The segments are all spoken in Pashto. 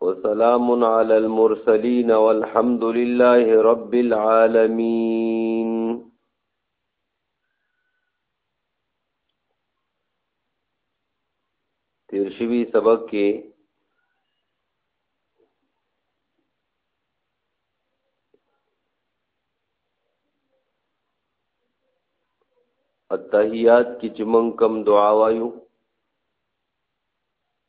وسلام على المرسلين والحمد لله رب العالمين تیر شوی سبق کې التحیات کې چې مونږ کوم دعا وایو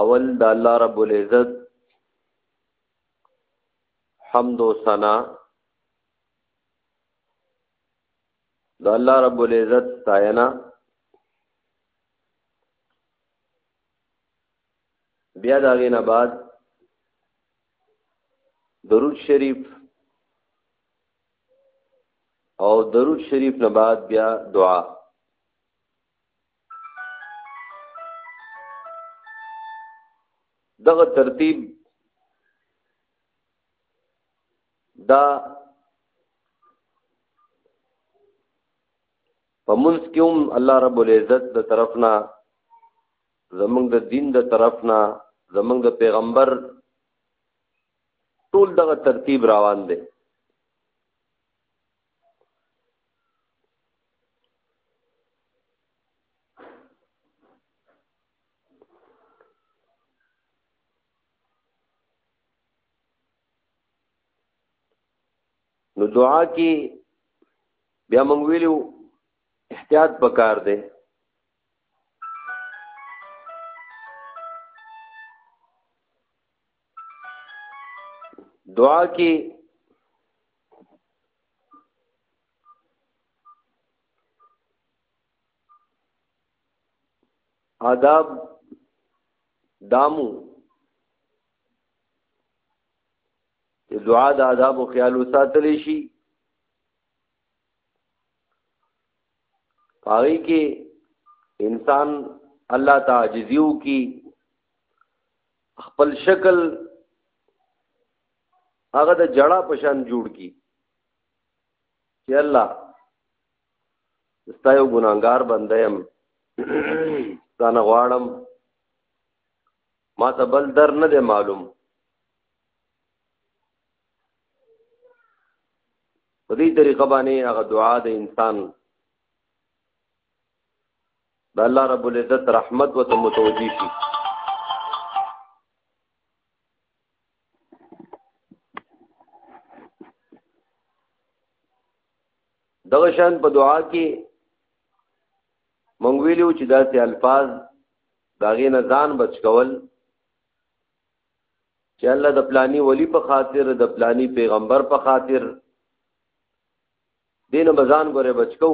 اول د الله رب العزت حمد و ثنا د الله رب العزت ستاینه بیا دا غینه بعد درود شریف او درود شریف نه بعد بیا دعا دغه ترتیب دا په منځ کې هم الله رب العزت د طرفنا زمونږ د دین د طرفنا زمونږ د پیغمبر ټول دغه ترتیب روان دی نو دعا کې بیا مونږ ویلو احتیاط پکار دی دعا کې آداب دامو چې دعا د آداب او خیال وساتل شي پاره کې انسان الله تعجزیو کی خپل شکل هغه د جړه پشان جوړ کی چې الله ستایو ګناګار بنده يم ځان غواړم ما ته بل در نه دی معلوم په دې طریقه باندې هغه دعا د انسان د الله رب العزت رحمت وته متوجي شي دغه شان په دعا کې مونږ ویلو چې داسې الفاظ داغې نه ځان بچ کول چې الله د پلانی ولی په خاطر د پلانی پیغمبر په خاطر دین بزان ګوره بچ کو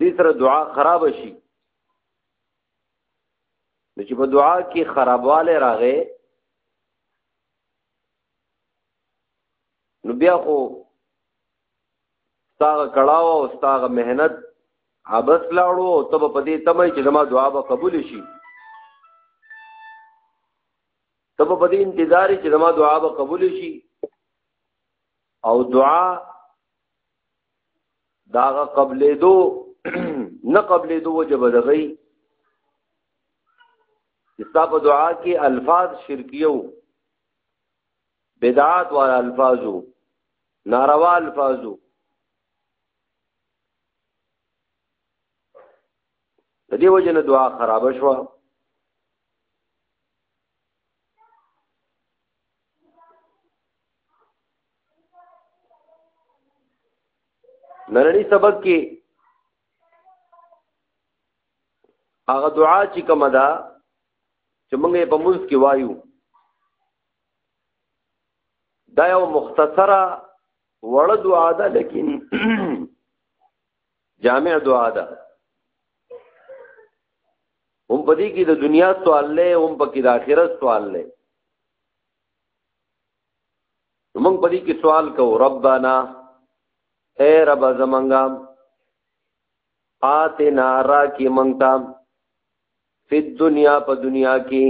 دې سره دعا خراب شي نو چې په دعا کې خرابواله راغې نو بیا خو ستاغه کړهو او ستاغه مهنت عبس لاړو او تب په دې تمه چې زما دعا به قبول شي تب په دې انتظار چې زما دعا به قبول شي او دعا داغه قبلې دو نه قبلې دو وجب دغی استا په دعا کې الفاظ شرکیو بدعات والا الفاظو ناروا الفاظو د دې وجه نه دعا خراب شوه نننی سبق کې هغه دعا چې کوم ده چې موږ په موږ کې وایو دا یو مختصره وړه دعا ده لیکن جامع دعا ده هم پدې کې د دنیا سوال لې هم پکې د آخرت سوال لې موږ په دې کې سوال کوو ربانا اے رب زمنګا آتنا را کی منتا فی دنیا په دنیا کې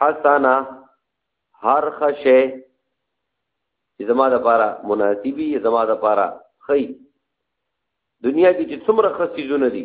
حسنا هر خشه زما د پاره مناسبی زما د پاره خی دنیا کې چې څومره خسیزونه دي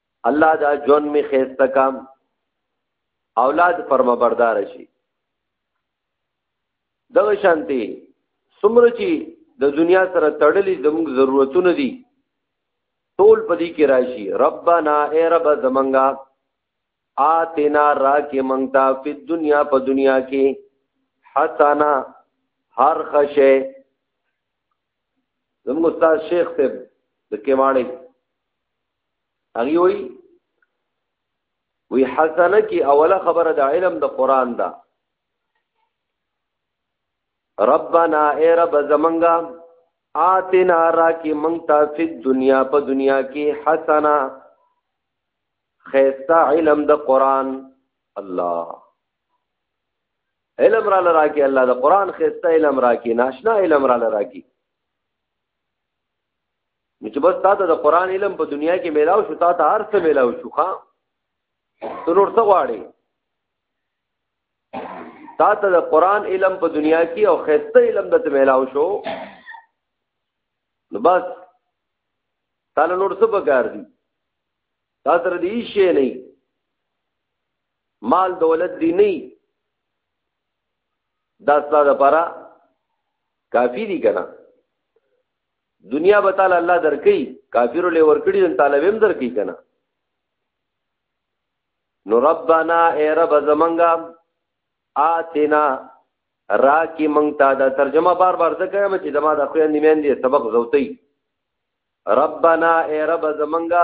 الله دا جون می خیسته کام اولاد فرما بردار شي دغه شانتي سمره چې د دنیا سره تړلې زموږ ضرورتونه دي ټول پدې کې راشي ربانا اے رب زمنګا آتنا را کې منتا په دنیا په دنیا کې حسنا هر خشه زموږ استاد شیخ صاحب د کېواړې هغه وی وی حسنه کی اوله خبره د علم د قران دا ربنا اے رب زمنګا آتنا را کی منتا فی دنیا په دنیا کی حسنه خیستا علم د قران الله علم را لرا کی الله د قران خیستا علم را کی ناشنا علم را لرا کی نو چې بس تاسو د قران علم په دنیا کې میلاو شو تاسو هر څه میلاو شو ښا ته نور څه غواړي تاسو د قران علم په دنیا کې او خسته علم د ته میلاو شو نو بس تاسو نور څه پکار دي تاسو ردی شي نه مال دولت دی نه دا ستاسو لپاره کافی دي کنه دنیا به تعالی الله درکې کافر له ورکړي ان تعالی هم درکې کنه نو ربانا اے رب زمنګا آتینا را کی منگتا دا ترجمه بار بار ذکر یم چې زما د خوې نیمین دی سبق زوتی ربنا اے رب زمنګا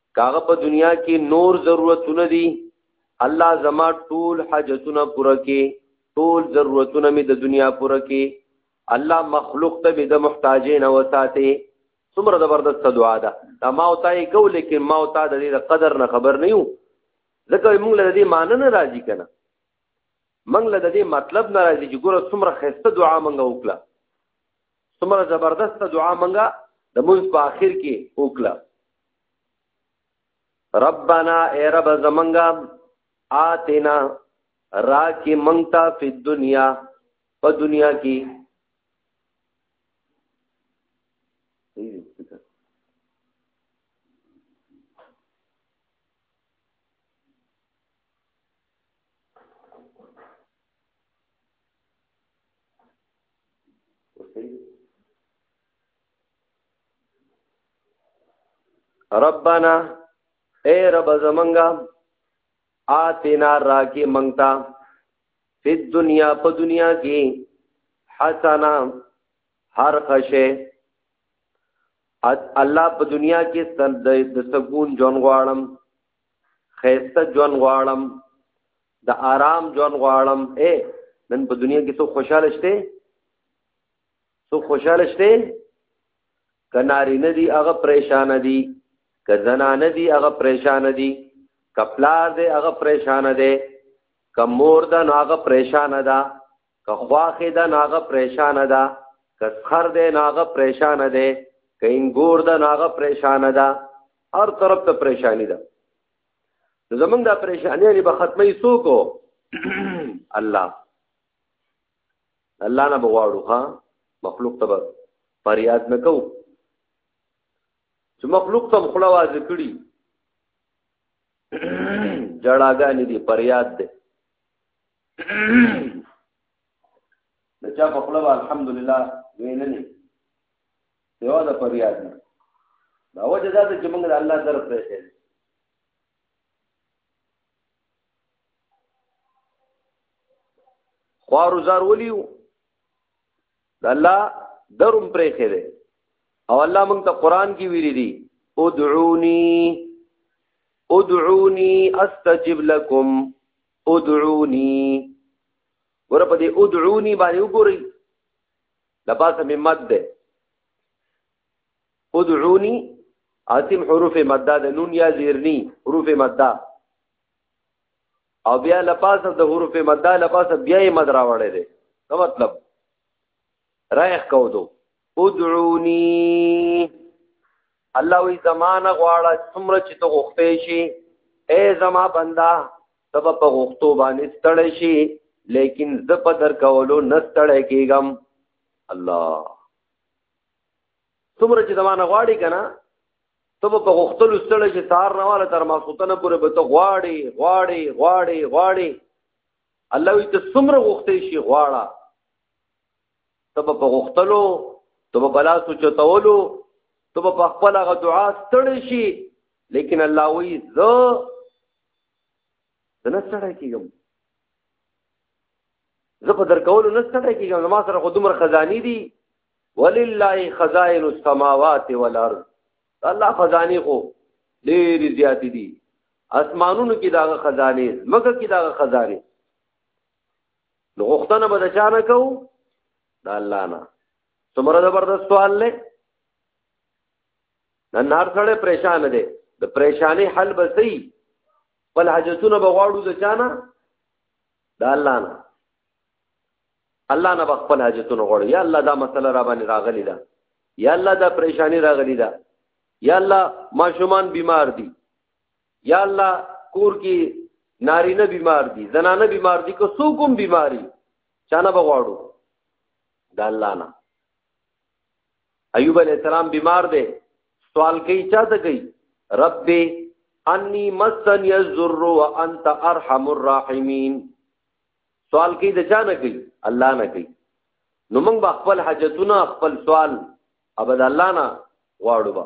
کاغه په دنیا کې نور ضرورتونه دي الله زما ټول حاجتونه پوره کې ټول ضرورتونه می د دنیا پوره کې الله مخلوق ته به د محتاجې نه وساته څومره زبردست دعا ده دا ما او تای کو لیکن ما او تا د دې قدر نه خبر نه یو ځکه موږ له دې معنی نه راضی کنه موږ له دې مطلب نه راضی چې ګوره څومره خسته دعا موږ وکړه څومره زبردست دعا منګه د مونږ په اخر کې وکړه ربنا اے رب زمنګا آتینا را کی منگتا فی دنیا په دنیا کې ربنا اے رب زمنګا آتینا راکی منگتا فی دنیا په دنیا کې حسنا هر خشه الله په دنیا کې د سکون جون غواړم خیسته جون غواړم د آرام ژوند غواړم اے نن په دنیا کې څو خوشاله شته څو خوشاله شته کناری نه دی هغه پریشان دی که زنانه دی هغه پریشان دی که پلار دی هغه پریشان دی که مور ده نو هغه پریشان ده که خواخې ده نو هغه پریشان ده که خر دی نو هغه پریشان دی که انګور ده نو هغه پریشان ده هر طرف ته پریشانی ده زمونږ دا پریشانی لري به ختمي سوکو الله الله نه بغواړو ها مخلوق ته فریاد نکو چې مخلوق ته خپل आवाज کړي جړاګانې دي فریاد دي د چا په خپل الحمدلله ویننه یو د فریاد نه دا وجه دا چې موږ د الله در پرې شي خوار زار ولیو د الله درم پرې خېره او الله موږ ته قران کې ویلي دي ادعوني ادعوني استجب لكم ادعوني ورپدې ادعوني باندې وګورئ لپاسه مې مد ده ادعوني اسیم حروف مده ده نون یا زیرنی حروف مده او بیا لپاسه د حروف مده لپاسه بیا یې مد راوړی دی څه مطلب رايخ کو دو ادعوني الله وی زمانه غواړه څومره چې ته غوښتې شي اے زما بندا تب په غوښتو باندې ستړی شي لیکن زه په در کولو نه ستړی کېږم الله څومره چې زمانه غواړي کنه ته په غختلو ستړی چې تار نه واله تر ماسوتنه پورې به ته غواړي غواړي غواړي غواړي الله وي ته څومره غختې شي غواړه تب په غختلو تب په لاس چتولو تب په خپل غ دعا ستړي شي لیکن الله وی زه نه ستړی کیږم زه په درکولو نه ستړی کیږم زما سره خو دومره خزانی دي ولله خزائن السماوات والارض الله خزانی خو ډېر زیات دي اسمانونو کې دا خزانه مګه کې دا خزانه نو غوښتنه به د چا نه کوو د الله نه څومره زبردست سوال دی نن هر سړی پریشان دی د پریشانی حل به صحیح خپل حاجتونه به غواړو د چا نه د الله نه الله نه به خپل حاجتونه غواړو یا الله دا مسله را باندې راغلی ده یا الله دا پریشانی راغلی ده یا الله ماشومان بیمار دي یا الله کور کې نارینه بیمار دي زنانه بیمار دي که څوک هم بیماري چانه بغواړو د الله نه ایوب علی السلام بیمار دی سوال کوي چاته کوي رب انی مسن یذر وانت ارحم الراحمین سوال کوي د چا نه کوي الله نه کوي نو موږ به خپل حاجتونه خپل سوال ابد الله نه غواړو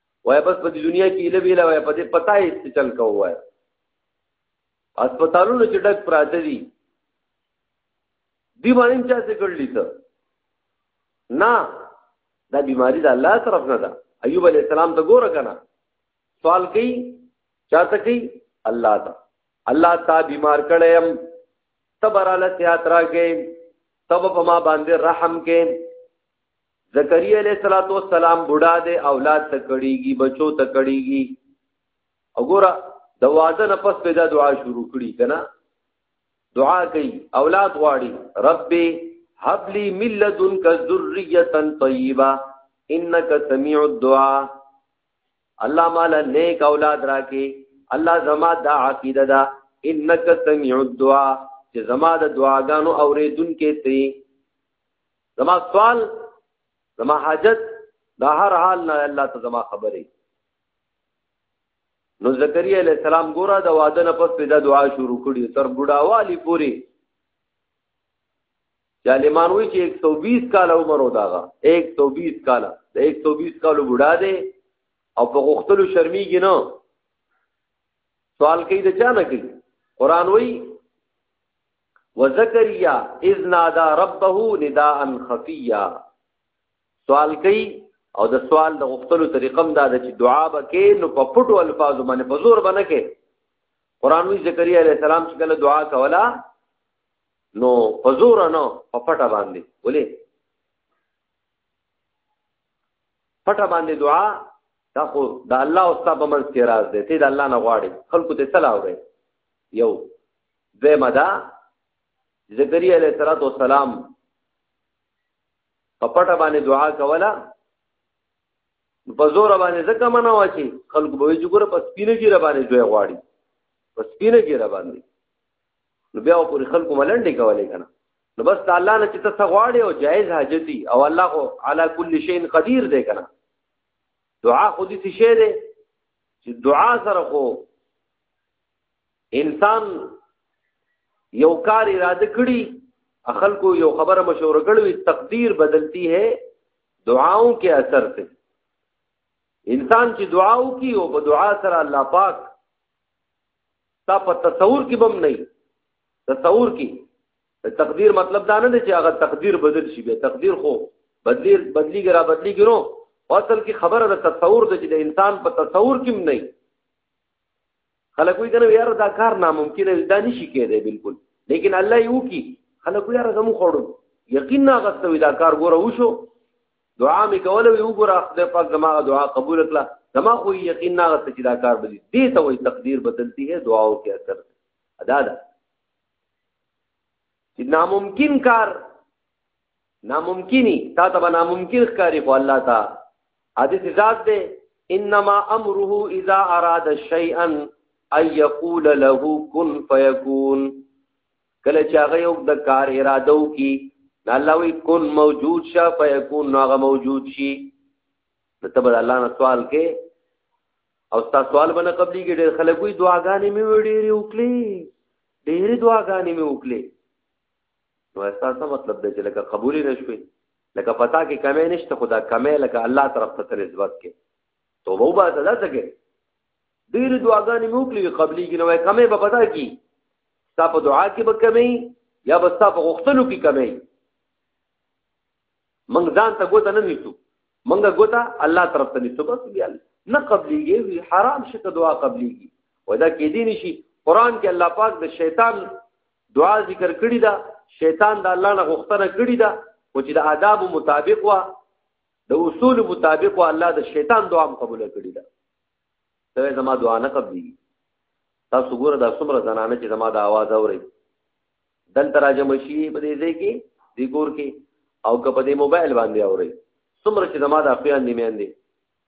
وای بس په دې دنیا کې اله بیل وای په دې پتا یې څه چل کو وای هسپتالونو چې ډک پراته دي دی باندې چا څه کړلی ته نه دا بیماری د الله طرف نه ده ایوب علی السلام ته ګوره کنه سوال کوي چاته کوي الله ته الله تا بیمار کړم تبراله سیات راګې تب په ما باندې رحم کې زکریا علیہ الصلوۃ والسلام بوډا دی اولاد ته کړيږي بچو ته کړيږي وګوره د واده نه پس پیدا دعا شروع کړي کنه دعا کوي اولاد غواړي رب هب لي من لدنك ذريه طيبه انك سميع الدعاء الله مال نیک اولاد راکې الله زما دا عقیده ده انك سميع الدعاء چې زما د دعاګانو اورېدونکې ته زما سوال زما حاجت دا هر حال نه الله ته زما خبرې نو زکریا علیہ السلام ګوره د واده نه پس پیدا دعا شروع کړي تر بډاوالی پوری ظالمان وی چې 120 کال عمر و داغه 120 کال د 120 کال بډا دی او په غختلو شرمېږي نه سوال کوي د چا نه کوي قران وی وزکریا اذ نادا ربه نداء خفیا سوال کوي او د سوال د غختلو طریقم دا د چې دعا بکې نو په پټو الفاظو باندې په زور باندې کې قران وی زکریا علی السلام چې کله دعا کولا نو په زور نه په پټه باندې ولې پټه باندې دعا دا خو د الله او ستاسو په منځ کې راز دی ته د الله نه غواړي خلکو ته سلام وي یو دویمه دا زکریا علیه السلام په پټه باندې دعا کوله په زور باندې ځکه منه وا چې خلک به وي چې ګوره په سپینه ګیره باندې دوی غواړي په سپینه ګیره باندې نو بیا پورې خلکو ملنډې کولې کنه نو بس الله نه چې ته غواړي او جایز حاجتي او الله خو علا کل شی قدیر دی کنه دعا خو دې څه شی دی چې دعا سره خو انسان یو کار اراده کړی اخل کو یو خبره مشوره کړی تقدیر بدلتی ہے دعاؤں کے اثر سے انسان چې دعا وکي او په دعا سره الله پاک تا په تصور کې بم نه تصور کې تقدیر مطلب دا نه دی چې هغه تقدیر بدل شي به تقدیر خو بدلی بدلی ګرا بدلی ګرو اصل کې خبره د تصور د چې د انسان په تصور کې نه خلک وی کنه یار دا کار ناممکن دی دا نشي کېدای بالکل لیکن الله یو کی خلک یار زمو خوړو یقین نه غستو دا کار ګوره وشو دعا می کوله یو ګوره خدای پاک زما دعا قبول کړه زما خو یقین نه غست چې دا کار به دي ته وي تقدیر بدلتی ہے دعاو کې اثر ادا ده چې ناممکن کار ناممکنی تا ته ناممکن ښکاری خو الله تا حدیث ذات ده انما امره اذا اراد شيئا اي يقول له كن فيكون کله چې هغه یو د کار اراده وکي الله وی کن موجود شه فیکون هغه موجود شي ته به الله نه سوال کې او ستا سوال باندې قبلي کې ډېر خلک وي دعاګانې مې وړې وکړي ډېرې دعاګانې مې وکړي نو احساس مطلب دی چې لکه قبول نه شوي لکه پتا کې کمی نشته خدا کمی لکه الله طرف ته نسبت کې توبه وبا صدا سکے ډیر دعاګانې مو کړې قبلي کې نو کمی به پتا کی ستا په دعا کې به کمی یا به ستا په غوښتنو کې کمی منګ ځان ته ګوت نه نیسو منګه ګوتا الله طرف ته نیسو بس بیا نه قبليږي حرام شي ته دعا قبليږي ودا کې دي نشي قران کې الله پاک د شیطان دعا ذکر کړی دا شیطان د الله نه غوښتنه کړی دا او چې د آداب مطابق وا د اصول مطابق وا الله د شیطان دعا هم قبول کړی دا ته زما دعا نه قبلي تاسو ګوره دا څومره زنانه چې زما د आवाज اوري دل تراجم شي په دې ځای کې دی ګور کې او که په دې موبایل باندې اوري څومره چې زما د اخیان نیمه اندي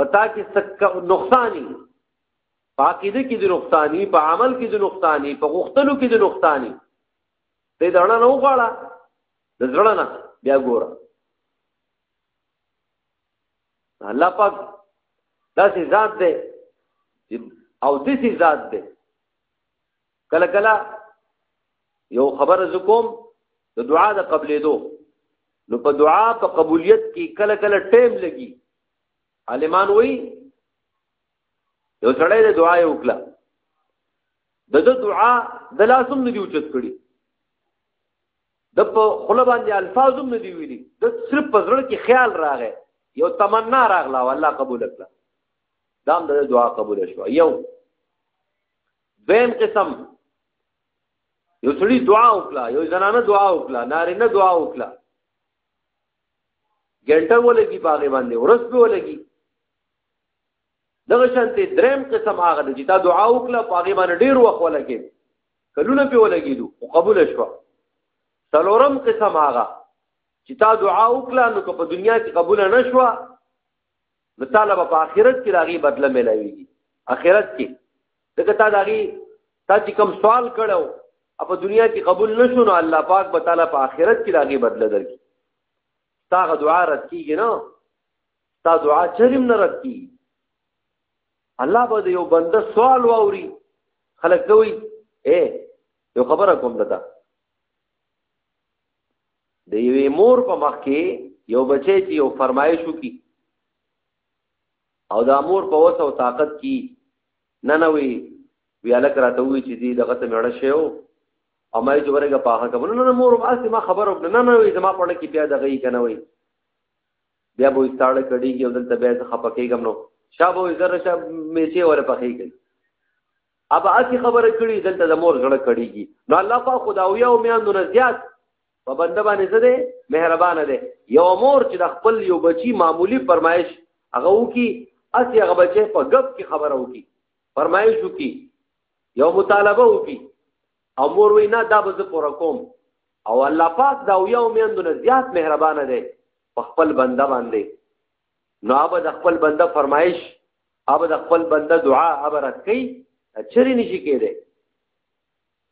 پتا کې سکه نقصانی په عقیده کې د نقصانی په عمل کې د نقصانی په غختلو کې د نقصانی دې دړه نه وغواړه د زړه نه بیا ګوره الله پاک داسې ذات دی او داسې ذات دی کله کله یو خبر زکوم د دعا د قبلې دو نو په دعا په قبولیت کې کله کله ټیم لګي عالمان وای یو سړی د دعا یو کړه د د دعا د لاسم نه دی اوچت کړي د په خله باندې الفاظم نه دی ویلي د صرف په زړه کې خیال راغی یو تمنا راغله او الله قبول کړه دام د دعا قبول شو یو دویم قسم یو سړي دعا وکړه یو زنانه دعا وکړه نارینه دعا وکړه ګنټه ولګي باغې باندې ورس به ولګي دغه شانته دریم قسم هغه چې تا دعا وکړه باغې باندې ډیر وخت ولګي کلونه په ولګیدو او قبول شو څلورم قسم هغه چې تا دعا وکړه نو که په دنیا کې قبول نه شو نو تعالی په آخرت کې راغي بدله ملایوي آخرت کې دغه تا داغي تا چې کوم سوال کړو په دنیا کې قبول نشو نو الله پاک به تعالی په آخرت کې داغي بدله درکړي تاغه دعا رد کیږي نو تا دعا چریم نه رد کی الله به یو بنده سوال واوري خلک دوی اے یو خبره کوم دتا د یوې مور په مخ کې یو بچی چې یو فرمایش وکړي او دا مور په وسه او طاقت کې نه نه وي بیا لک راته وی چې دې دغه ته مړ شي او ما یې جوړه په هغه کوم نه نه مور واسه ما خبر او نه نه وي زما په لکه بیا دغه یې کنه وي بیا به استاړه کړي یو دلته بیا ځخه پکېږم نو شابه زره شاب میچه ولا پخېږي اب اسی خبره کړي دلته د مور زړه کړيږي نو الله په خداوی او میاندو نه زیات په بنده باندې څه دی مهربان دی یو مور چې د خپل یو بچی معمولی فرمایش هغه وکي اسی هغه بچی په غب کې خبره وکي فرمایش وکي یو مطالبه وکي او مور وینا دا به زه پوره کوم او الله پاک دا یو میاندو نه زیات مهربان دی په خپل بنده باندې نو هغه د خپل بنده فرمایش هغه د خپل بنده دعا هغه رد کړي چری نشي کېده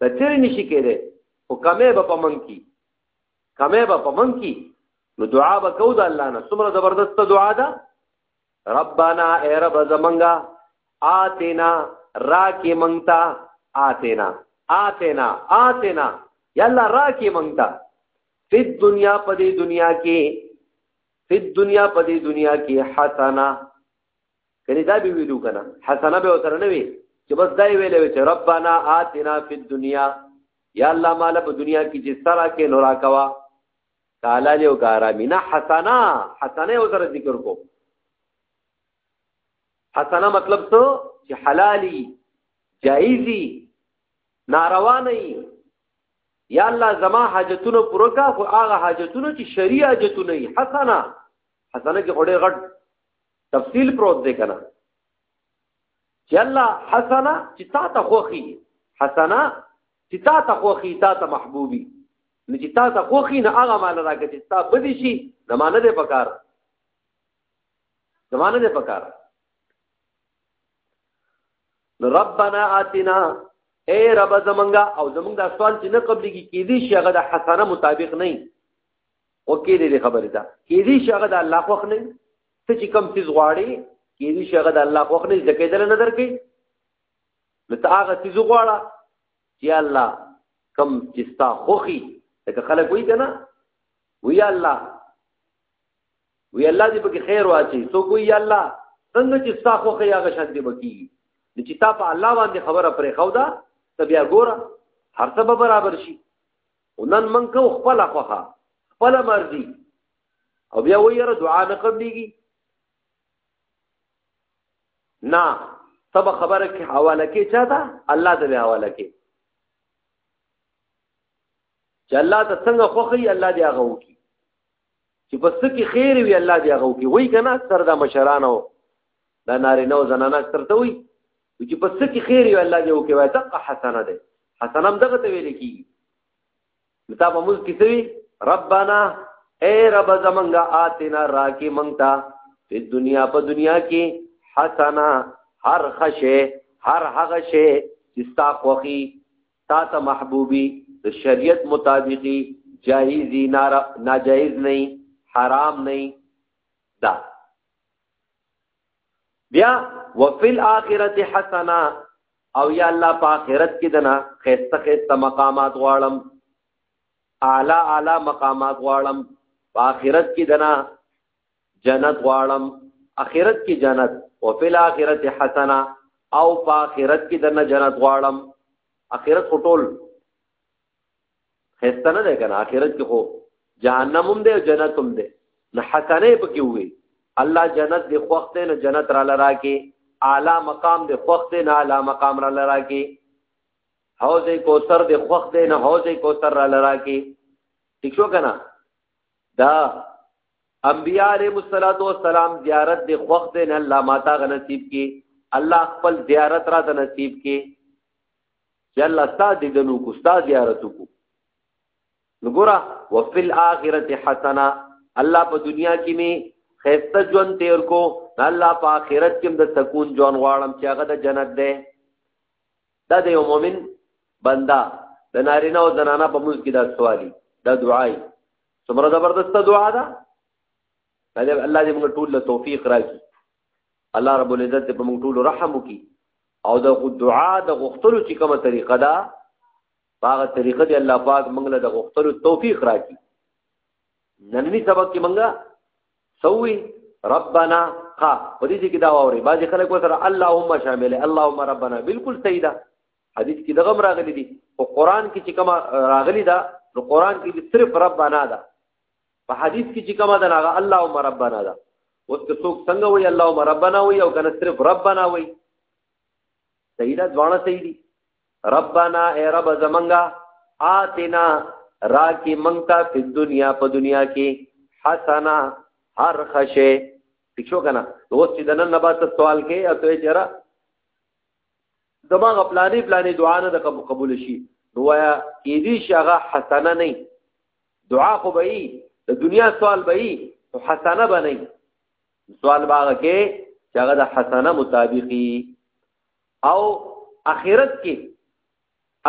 دا چری نشي کېده او کمه به پمن کی کمه به پمن کی نو دعا به کو د الله نه څومره زبردست دعا ده ربانا اے رب زمنګا آتینا راکی منتا آتینا آتینا آتینا یا الله راکی منتا فی دنیا په دې دنیا کې فی دنیا په دې دنیا کې حسنه کله دا به ویلو کنه حسنه به وتر نه وی چې بس دا ویلې چې ربانا آتنا فی الدنیا یا الله مال په دنیا کې چې سره کې نورا کوا کالا له غارا مینا حسنه حسنه وتر ذکر کو حسنه مطلب څه چې حلالي جایزي ناروا نه یا الله زما حاجتونه پوره کا خو هغه حاجتونه چې شریع حاجتونه یې حسنه حسنه کې غړې غړ تفصیل پروت دی کنه چې الله حسنه چې تا ته خوخي حسنه چې تا ته خوخي تا ته محبوبي نو چې تا ته خوخي نه هغه مال راکې چې تا بدی شي نه مان نه پکار زمانه نه پکار ربنا آتنا اے رب زمنګا او زمنګ دا سوال چې نه قبلي کې کېدی شي هغه د حسنه مطابق نه او کې دې خبره ده کېدی شي هغه د الله خوښ نه څه چې کم څه غواړي کېدی شي هغه د الله خوښ نه ځکه دل نه درکې نو ته هغه څه غواړه چې الله کم چې ستا خوخي ته خلک وایي کنه وی الله وی الله دې پکې خیر واچي سو کوی یا الله څنګه چې ستا خو خیا غ شان دې بکی چې تا په الله باندې خبره پرې خو دا ته بیا ګوره هر څه به برابر شي ونن من کو خپل خوخه خپل مرضی او بیا ویره دعا نه قبليږي نه تب خبره کې حواله کې چا دا الله دې حواله کې چې الله ته څنګه خوخي الله دې هغه وکي چې په څه کې خیر وي الله دې هغه وکړي وایي که نه اکثر دا مشران او دا نارینه او زنانه اکثر ته وایي چې په څه کې خیر وي الله دې وکړي وایي دقه حسنه دی حسنه هم دغه ته ویل کېږي نو تا په مونځ کې څه وي ربنا اے رب زمونږه آتنا راکې مونږ ته په دنیا په دنیا کې حسنه هر خشه هر هغه شی چې ستا خوښي تا ته محبوبی د شریعت مطابقی جایزی نارا ناجایز نه حرام نه دا بیا وفي الاخره حسنا او یا الله په اخرت کې دنا خيسته خيسته مقامات غواړم اعلی اعلی مقامات غواړم په اخرت کې دنا جنت غواړم اخرت کې جنت او فل اخرت حسنه او په اخرت کې دنه جنت غواړم اخرت خټول خسته نه ده کنه اخرت کې خو جهنم هم ده او جنت هم ده نه حسنه پکې وي الله جنت دی خوخت نه جنت را لرا کې اعلی مقام دی خوخت نه اعلی مقام را لرا کې حوض کوثر دی خوخت نه حوض کوثر را لرا کې ٹھیک شو کنه دا انبیاء علیه الصلاۃ والسلام زیارت د خوخت نه الله ماتا غ نصیب کی الله خپل زیارت را ته نصیب کی چې الله استاد دې نو کو استاد زیارت کو نګورا وفي الاخره حسنه الله په دنیا کې می خسته ژوند تیر کو الله په آخرت کې د سکون ژوند غواړم چې هغه د جنت ده دا د یو مؤمن بندا د نارینه او زنانه په موږ کې دا سوالی دا دعای څومره زبردست دعا ده طالب الله دې موږ ټول له توفیق راکړي الله رب العزت دې په موږ ټول رحم وکړي او د دعا د غختلو چې کومه طریقه ده هغه طریقه دې الله پاک موږ له د غختلو توفیق راکړي نننی سبق کې موږ سوي ربنا ها په دې کې دا ووري باځي خلک وسره اللهم شامل اللهم ربنا بالکل صحیح ده حدیث کې دغه راغلي دي او قران کې چې کومه راغلي ده نو قران کې صرف ربانا ده په حدیث کې چې کومه ده هغه الله او ربانا ده اوس که څوک څنګه وي الله او ربانا وي او کنه صرف ربانا وي صحیح ده ځوانه صحیح دي ربانا اے رب زمنګا آتنا را کې منګتا په دنیا په دنیا کې حسنا هر خشه پښو کنه اوس چې دنن نبات سوال کې اته چیرې زما غپلانی پلانی دعا نه د قبول شي نو وایا کې دې شغه حسنه نه دعا خو به د دنیا سوال به او حسنه به نه سوال باغ کې چې هغه د حسنه مطابقي او اخرت کې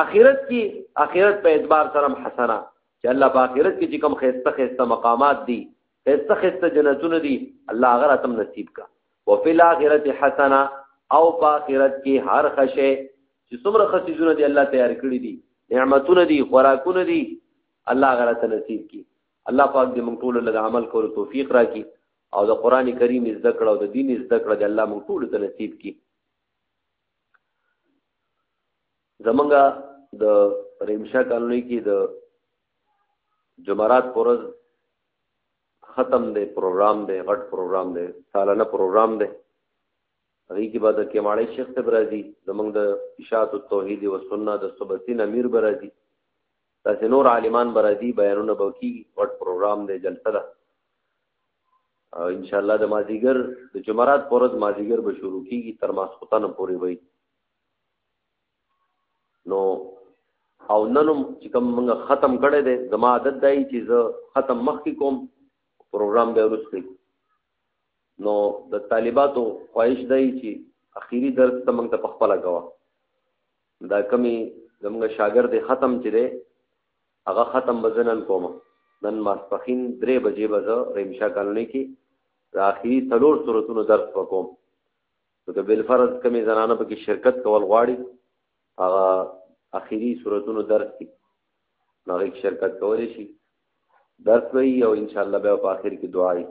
اخرت کې اخرت په اعتبار سره حسنه چې الله په اخرت کې چې کوم خسته خسته مقامات دي خسته خسته جنتونه دي الله هغه راتم نصیب کا وفي الاخرت حسنه او په اخرت کې هر خشه چې څومره خصيزونه دي الله تیار کړی دي نعمتونه دي خوراکونه دي الله غره ته نصیب کی الله پاک دې موږ ټول له عمل کولو توفیق راکړي او د قران کریم زده کړه او د دین زده کړه دې الله موږ ټول ته نصیب کی زمونږه د ریمشا کالونی کې د جمعرات پرز ختم دی پروګرام دی غټ پروګرام دی سالانه پروګرام دی هغه کې بعد کې ماړی شیخ ته برازي زمنګ د اشاعت التوحید و سنت د سبتین امیر برازي تاسو نور عالمان برازي بیانونه به کی غټ پروګرام دی جلسه ده او ان شاء الله د مازیګر د جمعرات پورز مازیګر به شروع کیږي تر ماسختن پورې وي نو او ننم چې کوم موږ ختم کړی دی زما عادت دی چې زه ختم مخکې کوم پروګرام به ورسته نو د طالباتو خواهش دی چې اخیری درس ته موږ ته پخپله کوه دا کمی زموږ شاګرد ختم چې دی هغه ختم بزنن کوم نن ماسپخین درې بجې به زه ریمشا کالوني کې د اخیری څلور صورتونو درس وکوم نو که بل فرض کمی زنانه په کې شرکت کول غواړي هغه اخیری صورتونو درس دي نو هغه شرکت کولی شي درس وي او ان شاء الله به په اخر کې دعای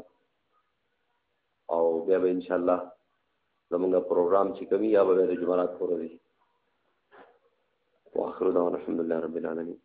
او بیا به ان شاء الله زموږ پروګرام چې کوي یا به د جمعرات پر ورځ واخر دعوانا الحمد لله رب العالمين